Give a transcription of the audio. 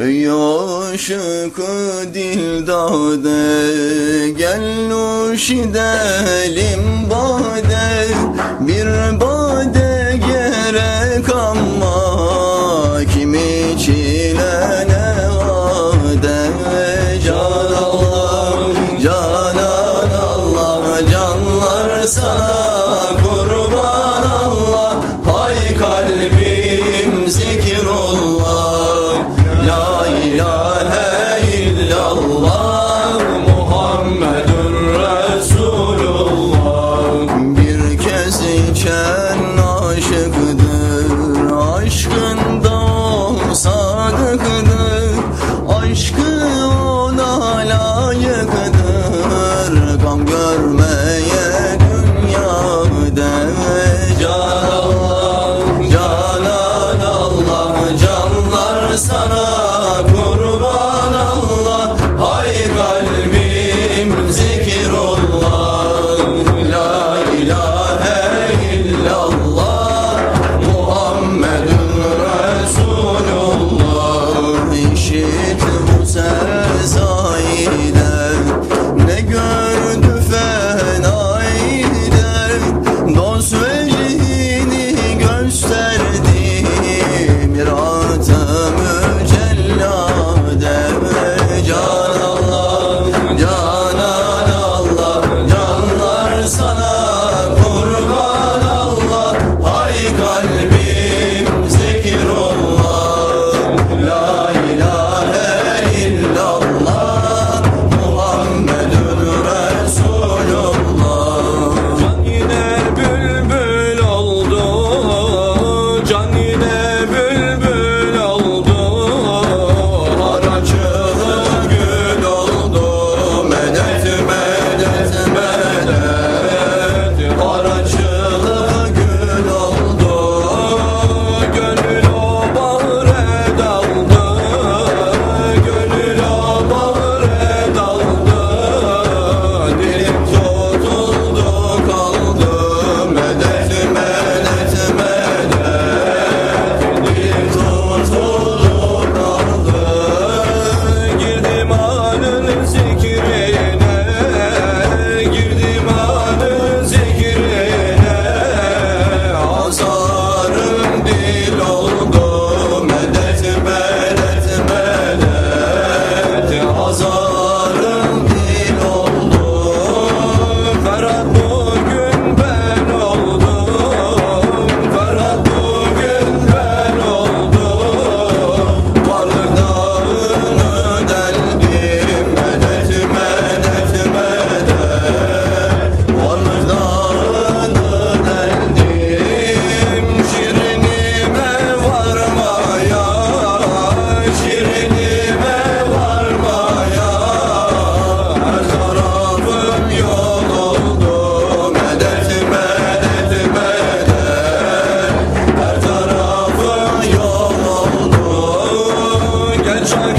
Ey aşık dildade gel nuş edelim bade. Bir bade gerek ama kimi çilene vade. Can Allah canan Allah canlar sana bu ancient Uşak